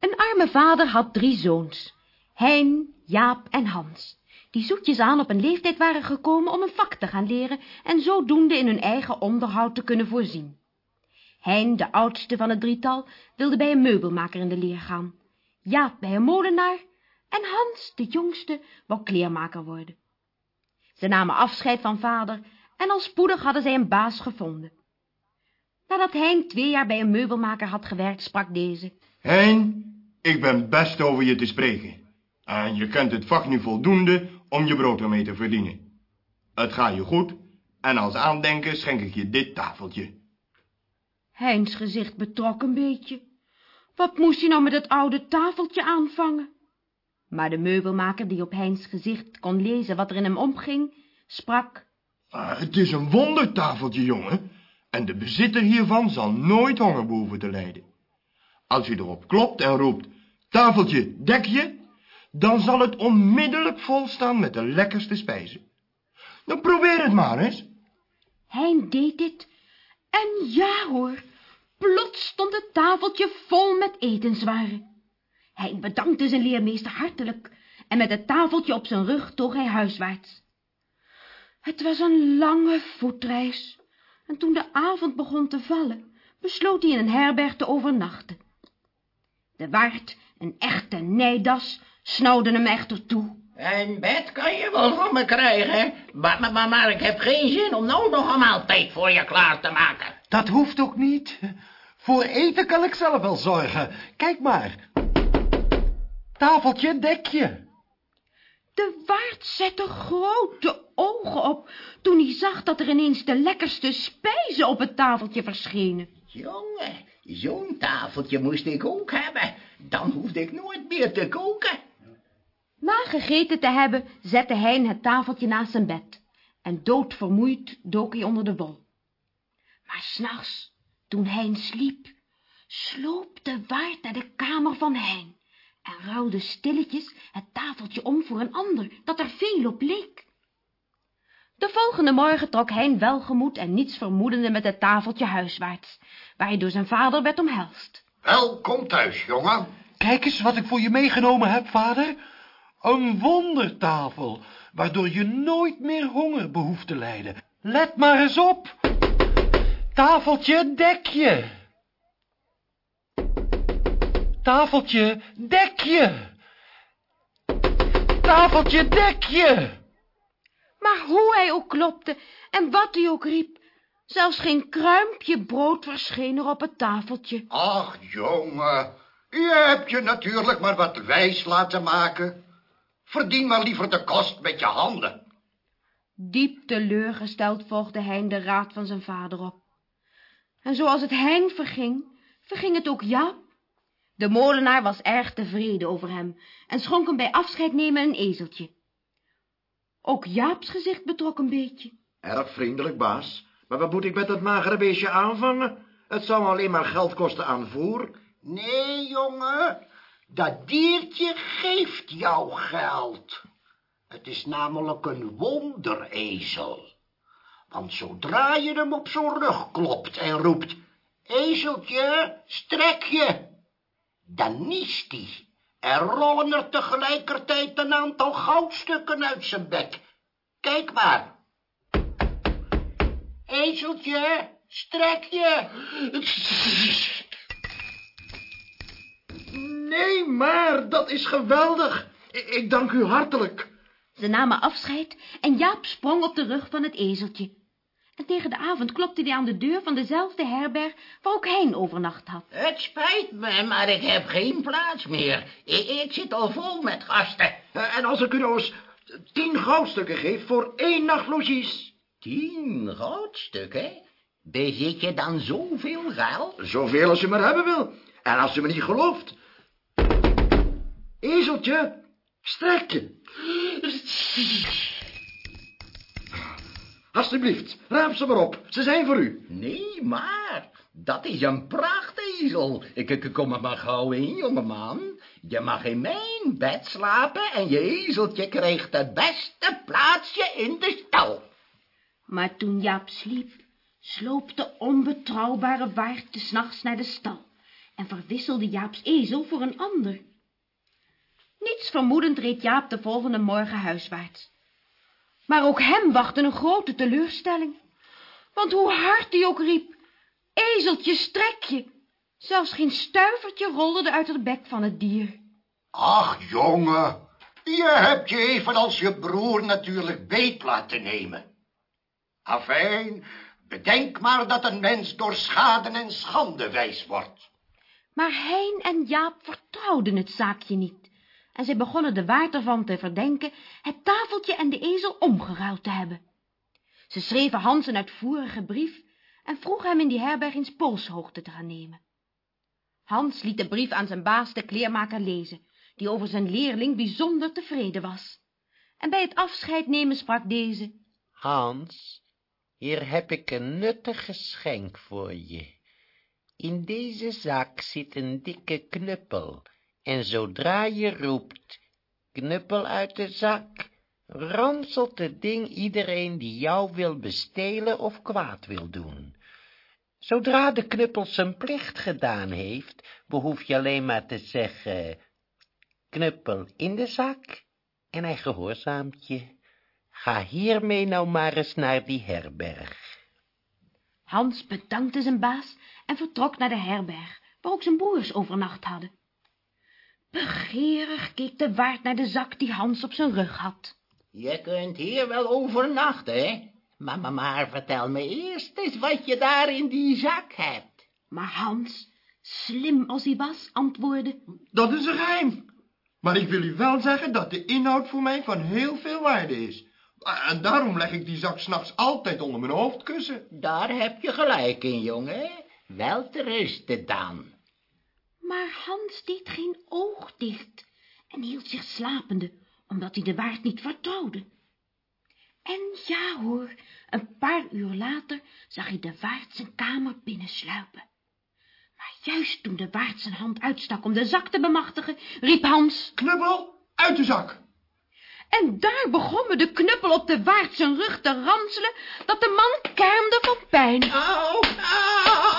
Een arme vader had drie zoons, Hein, Jaap en Hans, die zoetjes aan op een leeftijd waren gekomen om een vak te gaan leren en zodoende in hun eigen onderhoud te kunnen voorzien. Hein, de oudste van het drietal, wilde bij een meubelmaker in de leer gaan, Jaap bij een molenaar en Hans, de jongste, wou kleermaker worden. Ze namen afscheid van vader en al spoedig hadden zij een baas gevonden. Nadat Hein twee jaar bij een meubelmaker had gewerkt, sprak deze. Hein, ik ben best over je te spreken. En je kent het vak nu voldoende om je brood ermee te verdienen. Het gaat je goed en als aandenken schenk ik je dit tafeltje. Heins gezicht betrok een beetje. Wat moest hij nou met het oude tafeltje aanvangen? Maar de meubelmaker, die op Heins gezicht kon lezen wat er in hem omging, sprak... Ah, het is een wondertafeltje, jongen. En de bezitter hiervan zal nooit honger behoeven te lijden. Als u erop klopt en roept, tafeltje, dek je, dan zal het onmiddellijk volstaan met de lekkerste spijzen. Dan probeer het maar eens. Hein deed dit. En ja hoor, plots stond het tafeltje vol met etenswaren. Hij bedankte zijn leermeester hartelijk en met het tafeltje op zijn rug toog hij huiswaarts. Het was een lange voetreis en toen de avond begon te vallen, besloot hij in een herberg te overnachten. De waard, een echte nijdas, snauwde hem echter toe. Een bed kan je wel van me krijgen, maar, maar, maar, maar ik heb geen zin om nou nog een maaltijd voor je klaar te maken. Dat hoeft ook niet. Voor eten kan ik zelf wel zorgen. Kijk maar. Tafeltje, dekje. De waard zette grote ogen op toen hij zag dat er ineens de lekkerste spijzen op het tafeltje verschenen. Jongen, zo'n tafeltje moest ik ook hebben. Dan hoefde ik nooit meer te koken. Na gegeten te hebben, zette hij het tafeltje naast zijn bed en doodvermoeid dook hij onder de wol. Maar s'nachts, toen Hein sliep, sloop de waard naar de kamer van Hein en ruilde stilletjes het tafeltje om voor een ander, dat er veel op leek. De volgende morgen trok Hein welgemoed en niets vermoedende met het tafeltje huiswaarts, waar hij door zijn vader werd omhelst. Welkom thuis, jongen. Kijk eens wat ik voor je meegenomen heb, vader. Een wondertafel, waardoor je nooit meer honger behoeft te lijden. Let maar eens op. Tafeltje, dekje. Tafeltje, dekje. Tafeltje, dekje. Maar hoe hij ook klopte en wat hij ook riep, zelfs geen kruimpje brood verscheen er op het tafeltje. Ach, jongen, je hebt je natuurlijk maar wat wijs laten maken. Verdien maar liever de kost met je handen. Diep teleurgesteld volgde Hein de raad van zijn vader op. En zoals het Hein verging, verging het ook Jaap. De molenaar was erg tevreden over hem en schonk hem bij afscheid nemen een ezeltje. Ook Jaaps gezicht betrok een beetje. Erg vriendelijk, baas. Maar wat moet ik met dat magere beestje aanvangen? Het zou alleen maar geld kosten aan voer. Nee, jongen, dat diertje geeft jou geld. Het is namelijk een wonderezel. Want zodra je hem op zijn rug klopt en roept, ezeltje, strek je, dan niest hij en rollen er tegelijkertijd een aantal goudstukken uit zijn bek. Kijk maar. Ezeltje, strek je. Nee, maar dat is geweldig. Ik, ik dank u hartelijk. Ze namen afscheid en Jaap sprong op de rug van het ezeltje. En tegen de avond klopte hij aan de deur van dezelfde herberg waar ook Hein overnacht had. Het spijt me, maar ik heb geen plaats meer. Ik, ik zit al vol met gasten. Eh, En als ik u nou eens tien goudstukken geef voor één nacht logies. Tien goudstukken? Bezit je dan zoveel geld? Zoveel als u maar hebben wil. En als u me niet gelooft. Ezeltje, strek je. Alsjeblieft, raap ze maar op. Ze zijn voor u. Nee, maar dat is een prachtezel. Ik, ik kom er maar gauw in, jongeman. Je mag in mijn bed slapen en je ezeltje krijgt het beste plaatsje in de stal. Maar toen Jaap sliep, sloop de onbetrouwbare waard des nachts naar de stal en verwisselde Jaap's ezel voor een ander. Niets vermoedend reed Jaap de volgende morgen huiswaarts. Maar ook hem wachtte een grote teleurstelling. Want hoe hard hij ook riep, ezeltje, strek je. Zelfs geen stuivertje rolde uit het bek van het dier. Ach, jongen, je hebt je evenals je broer natuurlijk beet laten nemen. Afijn, bedenk maar dat een mens door schade en schande wijs wordt. Maar Hein en Jaap vertrouwden het zaakje niet. En zij begonnen de waard ervan te verdenken het tafeltje en de ezel omgeruild te hebben. Ze schreven Hans een uitvoerige brief en vroegen hem in die herberg eens polshoogte te gaan nemen. Hans liet de brief aan zijn baas, de kleermaker, lezen, die over zijn leerling bijzonder tevreden was. En bij het afscheid nemen sprak deze, Hans, hier heb ik een nuttig geschenk voor je. In deze zak zit een dikke knuppel, en zodra je roept, knuppel uit de zak, ranselt het ding iedereen die jou wil bestelen of kwaad wil doen. Zodra de knuppel zijn plicht gedaan heeft, behoef je alleen maar te zeggen, knuppel in de zak, en hij gehoorzaamt je. Ga hiermee nou maar eens naar die herberg. Hans bedankte zijn baas en vertrok naar de herberg, waar ook zijn broers overnacht hadden. Begeerig keek de waard naar de zak die Hans op zijn rug had. Je kunt hier wel overnachten, hè? Maar, maar, maar vertel me eerst eens wat je daar in die zak hebt. Maar Hans, slim als hij was, antwoordde, Dat is een geheim. Maar ik wil u wel zeggen dat de inhoud voor mij van heel veel waarde is. En daarom leg ik die zak s'nachts altijd onder mijn hoofdkussen. Daar heb je gelijk in, jongen. Wel te rusten dan. Maar Hans deed geen oog dicht en hield zich slapende, omdat hij de waard niet vertrouwde. En ja hoor, een paar uur later zag hij de waard zijn kamer binnensluipen. Maar juist toen de waard zijn hand uitstak om de zak te bemachtigen, riep Hans, Knuppel, uit de zak. en daar begon me de knuppel op de waard zijn rug te ranselen, dat de man kermde van pijn. Au, au,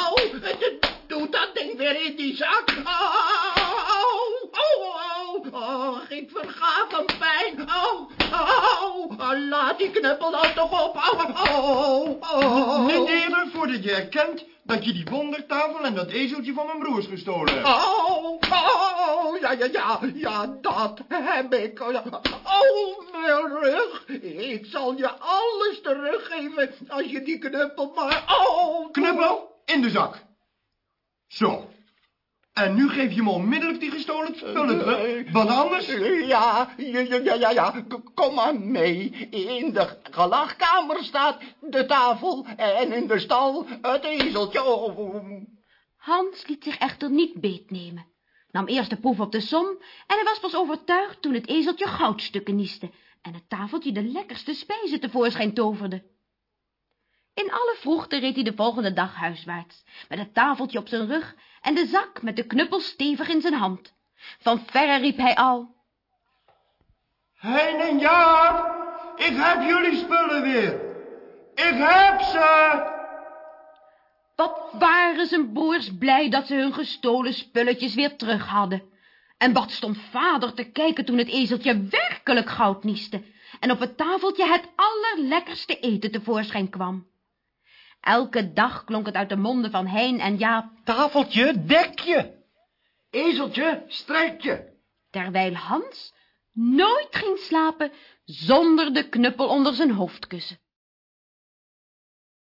knuppel dan toch op. Au, au, au. Eerder voordat je erkent dat je die wondertafel en dat ezeltje van mijn broers gestolen hebt. Au, au, ja, ja, ja, ja, dat heb ik. Oh, mijn rug. Ik zal je alles teruggeven als je die knuppel maar... Au, Knuppel, in de zak. Zo. En nu geef je me onmiddellijk die gestolen spullen terug. Want anders... Ja, ja, ja, ja, ja, ja, K- kom maar mee. In de gelachkamer staat de tafel en in de stal het ezeltje. Oh. Hans liet zich echter niet beetnemen, nam eerst de proef op de som en hij was pas overtuigd toen het ezeltje goudstukken nieste en het tafeltje de lekkerste spijzen tevoorschijn toverde. In alle vroegte reed hij de volgende dag huiswaarts, met het tafeltje op zijn rug en de zak met de knuppel stevig in zijn hand. Van verre riep hij al, Hein en Jaap, ik heb jullie spullen weer. Ik heb ze. Wat waren zijn broers blij dat ze hun gestolen spulletjes weer terug hadden. En wat stond vader te kijken toen het ezeltje werkelijk goud nieste en op het tafeltje het allerlekkerste eten tevoorschijn kwam. Elke dag klonk het uit de monden van Hein en Jaap, Tafeltje, dek je. Ezeltje, strijk je. terwijl Hans nooit ging slapen zonder de knuppel onder zijn hoofdkussen.